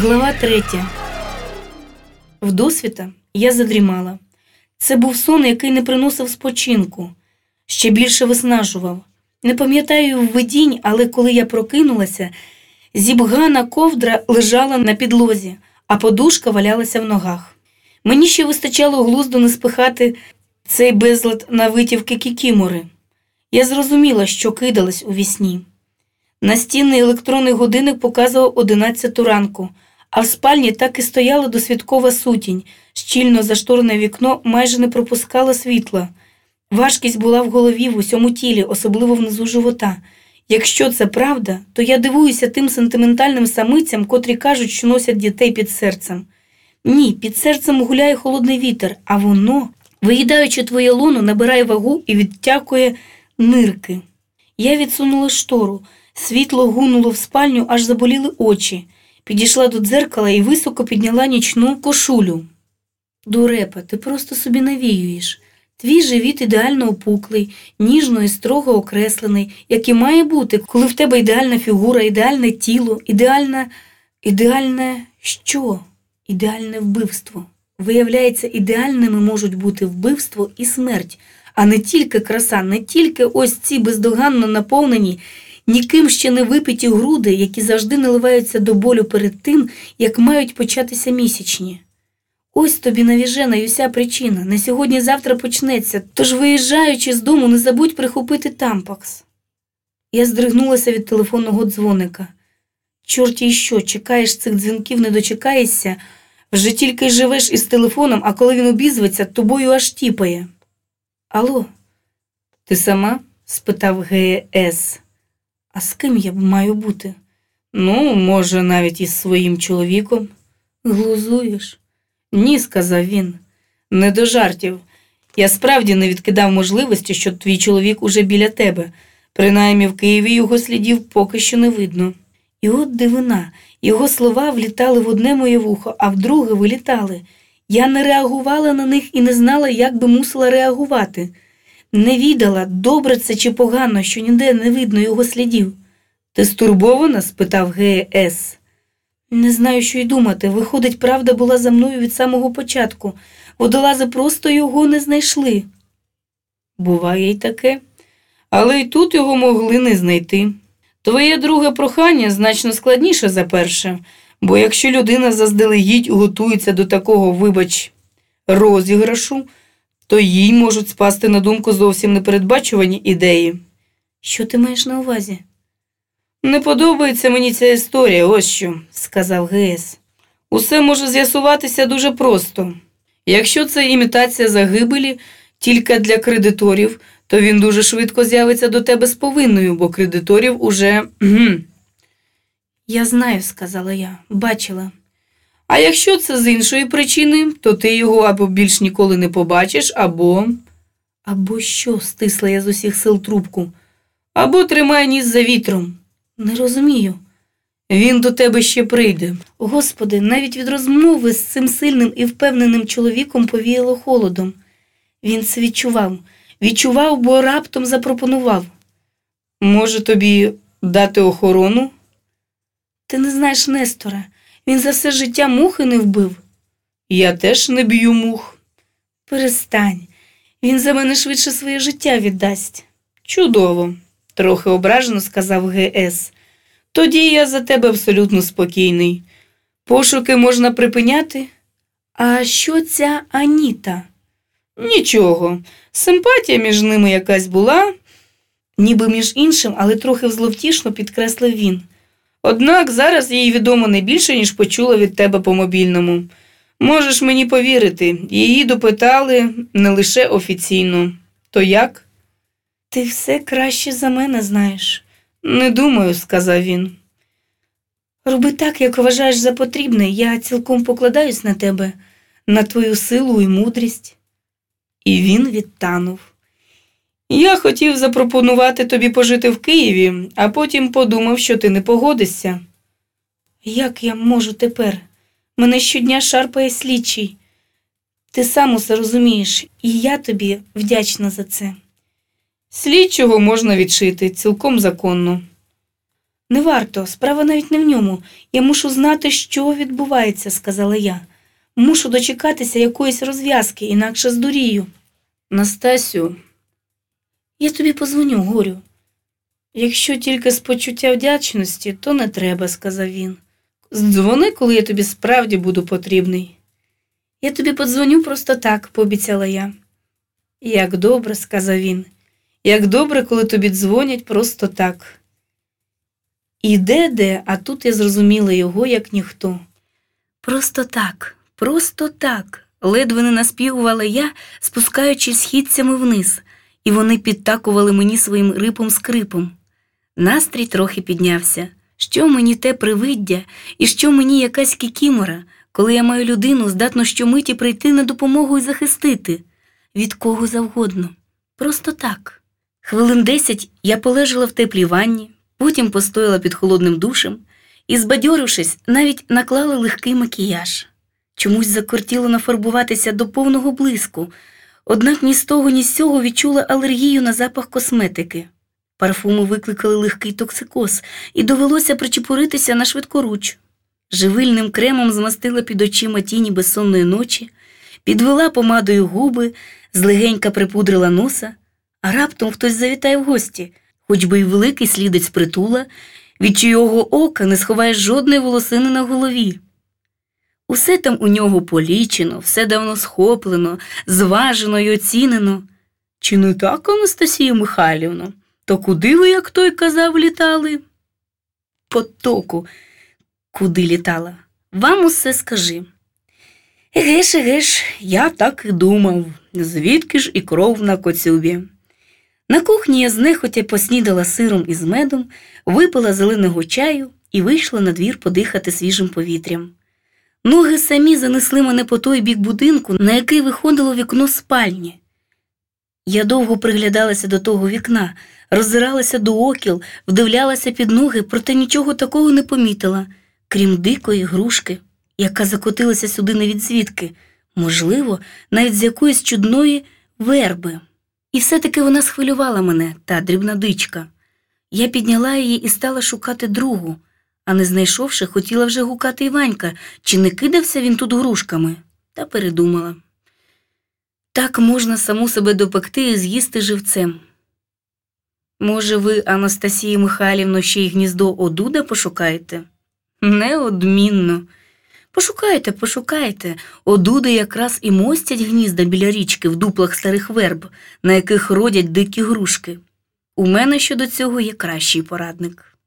Глава третя. Вдосвіта я задрімала. Це був сон, який не приносив спочинку, ще більше виснажував. Не пам'ятаю видінь, але коли я прокинулася, зібгана ковдра лежала на підлозі, а подушка валялася в ногах. Мені ще вистачало глузду не спихати цей безлад на витівки кікімори. Я зрозуміла, що кидалась у вісні. Настінний електронний годинник показував одинадцяту ранку, а в спальні так і стояла досвідкова сутінь, щільно зашторене вікно майже не пропускало світла. Важкість була в голові в усьому тілі, особливо внизу живота. Якщо це правда, то я дивуюся тим сентиментальним самицям, котрі кажуть, що носять дітей під серцем. Ні, під серцем гуляє холодний вітер, а воно, виїдаючи твоє лоно, набирає вагу і відтякує нирки. Я відсунула штору, світло гунуло в спальню, аж заболіли очі. Підійшла до дзеркала і високо підняла нічну кошулю. Дурепа, ти просто собі навіюєш. Твій живіт ідеально опуклий, ніжно і строго окреслений, як і має бути, коли в тебе ідеальна фігура, ідеальне тіло, ідеальне, ідеальне що? Ідеальне вбивство. Виявляється, ідеальними можуть бути вбивство і смерть, а не тільки краса, не тільки ось ці бездоганно наповнені, ніким ще не випиті груди, які завжди наливаються до болю перед тим, як мають початися місячні. Ось тобі навіжена й уся причина. Не сьогодні-завтра почнеться, тож, виїжджаючи з дому, не забудь прихопити тампакс. Я здригнулася від телефонного дзвоника. Чорті й що, чекаєш цих дзвінків, не дочекаєшся, вже тільки й живеш із телефоном, а коли він обізветься, тобою аж тіпає. Алло, ти сама? спитав ГС. А з ким я маю бути? Ну, може, навіть із своїм чоловіком. Глузуєш? Ні, сказав він. Не до жартів. Я справді не відкидав можливості, що твій чоловік уже біля тебе. Принаймні в Києві його слідів поки що не видно. І от дивина, його слова влітали в одне моє вухо, а в друге вилітали. Я не реагувала на них і не знала, як би мусила реагувати. Не відала, добре це чи погано, що ніде не видно його слідів. Ти стурбована? спитав ГС. Не знаю, що й думати. Виходить, правда була за мною від самого початку. Водолази просто його не знайшли. Буває й таке, але й тут його могли не знайти. Твоє друге прохання значно складніше за перше, бо якщо людина заздалегідь готується до такого, вибач, розіграшу, то їй можуть спасти на думку зовсім непередбачувані ідеї. Що ти маєш на увазі? Не подобається мені ця історія, ось що, сказав ГС. Усе може з'ясуватися дуже просто. Якщо це імітація загибелі тільки для кредиторів, то він дуже швидко з'явиться до тебе з повинною, бо кредиторів уже. Я знаю, сказала я, бачила. А якщо це з іншої причини, то ти його або більш ніколи не побачиш, або. Або що? стисла я з усіх сил трубку, або тримай ніс за вітром. Не розумію. Він до тебе ще прийде. Господи, навіть від розмови з цим сильним і впевненим чоловіком повіяло холодом. Він це відчував, відчував, бо раптом запропонував. Може, тобі дати охорону? Ти не знаєш Нестора. Він за все життя мухи не вбив. Я теж не б'ю мух. Перестань. Він за мене швидше своє життя віддасть. Чудово, трохи ображено сказав ГС. Тоді я за тебе абсолютно спокійний. Пошуки можна припиняти. А що ця Аніта? Нічого. Симпатія між ними якась була, ніби між іншим, але трохи взловтішно підкреслив він. Однак зараз їй відомо не більше, ніж почула від тебе по мобільному. Можеш мені повірити, її допитали не лише офіційно. То як? Ти все краще за мене знаєш. Не думаю, сказав він. Роби так, як вважаєш за потрібне, я цілком покладаюсь на тебе, на твою силу і мудрість. І він відтанув. Я хотів запропонувати тобі пожити в Києві, а потім подумав, що ти не погодишся. Як я можу тепер? Мене щодня шарпає слідчий. Ти сам усе розумієш, і я тобі вдячна за це. Слідчого можна відшити цілком законно. Не варто, справа навіть не в ньому. Я мушу знати, що відбувається, сказала я. Мушу дочекатися якоїсь розв'язки, інакше здурію. Настасю, я тобі позвоню, горю. Якщо тільки з почуття вдячності, то не треба, сказав він. Дзвони, коли я тобі справді буду потрібний. Я тобі подзвоню просто так, пообіцяла я. Як добре, сказав він, як добре, коли тобі дзвонять просто так. І де де, а тут я зрозуміла його, як ніхто. Просто так, просто так, ледве не наспівувала я, спускаючись східцями вниз, і вони підтакували мені своїм рипом скрипом. Настрій трохи піднявся. Що мені те привиддя, і що мені якась кікімора, коли я маю людину, здатну щомиті прийти на допомогу і захистити від кого завгодно. Просто так. Хвилин десять я полежала в теплій ванні, потім постояла під холодним душем і, збадьорившись, навіть наклала легкий макіяж. Чомусь закортіло нафарбуватися до повного блиску, однак ні з того, ні з цього відчула алергію на запах косметики. Парфуми викликали легкий токсикоз, і довелося причепуритися на швидкоруч. Живильним кремом змастила під очима тіні безсонної ночі, підвела помадою губи, злегенька припудрила носа, а раптом хтось завітає в гості, хоч би й великий слідець притула, від чийого ока не сховаєш жодної волосини на голові. Усе там у нього полічено, все давно схоплено, зважено й оцінено. Чи не так, Анастасія Михайлівна? То куди ви, як той казав, літали? Потоку, куди літала? Вам усе скажи. Егеш, егеш, я так і думав, звідки ж і кров на коцюбі. На кухні я знехотя поснідала сиром із медом, випила зеленого чаю і вийшла на двір подихати свіжим повітрям. Ноги самі занесли мене по той бік будинку, на який виходило вікно спальні. Я довго приглядалася до того вікна, роззиралася до окіл, вдивлялася під ноги, проте нічого такого не помітила, крім дикої грушки, яка закотилася сюди не від звідки, можливо, навіть з якоїсь чудної верби. І все-таки вона схвилювала мене, та дрібна дичка. Я підняла її і стала шукати другу, а не знайшовши, хотіла вже гукати Іванька, чи не кидався він тут грушками, та передумала. Так можна саму себе допекти і з'їсти живцем. Може, ви, Анастасія Михайлівно, ще й гніздо одуда пошукаєте? Неодмінно. Пошукайте, пошукайте. Одуди якраз і мостять гнізда біля річки в дуплах старих верб, на яких родять дикі грушки. У мене щодо цього є кращий порадник.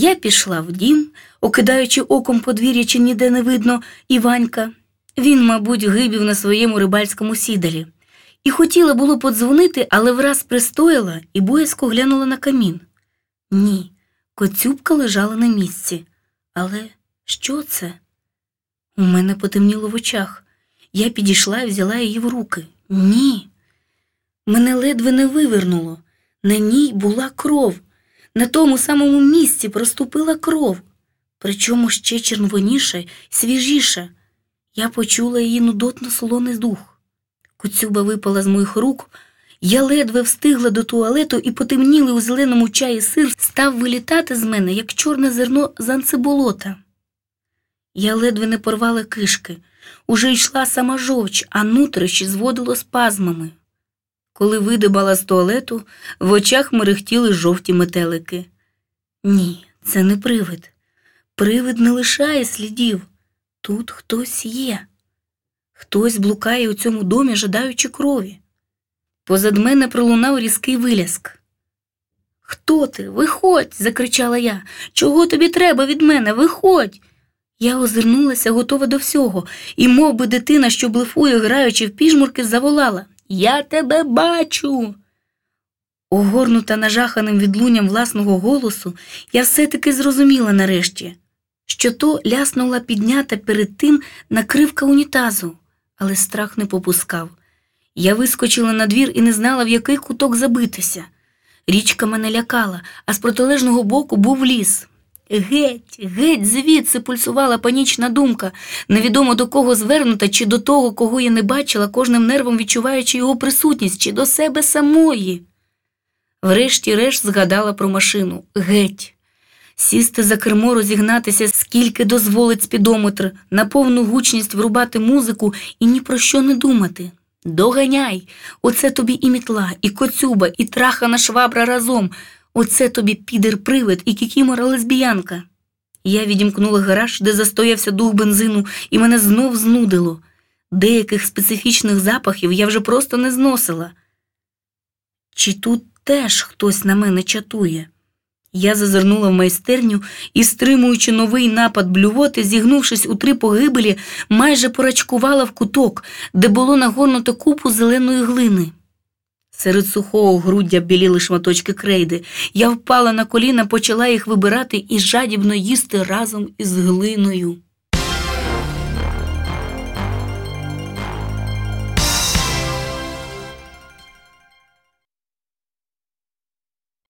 Я пішла в дім, окидаючи оком подвір'я, чи ніде не видно Іванька. Він, мабуть, гибів на своєму рибальському сідалі. І хотіла було подзвонити, але враз пристояла і боязко глянула на камін. Ні, коцюбка лежала на місці. Але що це? У мене потемніло в очах. Я підійшла і взяла її в руки. Ні. Мене ледве не вивернуло. На ній була кров. На тому самому місці проступила кров, причому ще червоніша й свіжіша. Я почула її нудотно солоний дух. Коцюба випала з моїх рук. Я ледве встигла до туалету і потемнілий у зеленому чаї сир став вилітати з мене, як чорне зерно з анциболота. Я ледве не порвала кишки, уже йшла сама жовч, а нутрищі зводило спазмами. Коли видибала з туалету, в очах мерехтіли жовті метелики. Ні, це не привид. Привид не лишає слідів. Тут хтось є. Хтось блукає у цьому домі, жадаючи крові. Позад мене пролунав різкий виляск. Хто ти? Виходь, закричала я. Чого тобі треба від мене? Виходь. Я озирнулася, готова до всього, і, мов би дитина, що блефує, граючи в піжмурки, заволала Я тебе бачу. Огорнута нажаханим відлунням власного голосу, я все-таки зрозуміла нарешті, що то ляснула піднята перед тим накривка унітазу, але страх не попускав. Я вискочила на двір і не знала, в який куток забитися. Річка мене лякала, а з протилежного боку був ліс. Геть, геть, звідси пульсувала панічна думка, невідомо до кого звернута, чи до того, кого я не бачила, кожним нервом відчуваючи його присутність, чи до себе самої. Врешті-решт згадала про машину. Геть. Сісти за кермо, розігнатися, скільки дозволить спідометр, на повну гучність врубати музику і ні про що не думати. Доганяй! Оце тобі і мітла, і коцюба, і трахана швабра разом. Оце тобі підер-привид і кікімора лесбіянка. Я відімкнула гараж, де застоявся дух бензину, і мене знов знудило. Деяких специфічних запахів я вже просто не зносила. Чи тут теж хтось на мене чатує? Я зазирнула в майстерню і, стримуючи новий напад блювоти, зігнувшись у три погибелі, майже порачкувала в куток, де було нагорнуто купу зеленої глини. Серед сухого груддя біліли шматочки крейди. Я впала на коліна, почала їх вибирати і жадібно їсти разом із глиною.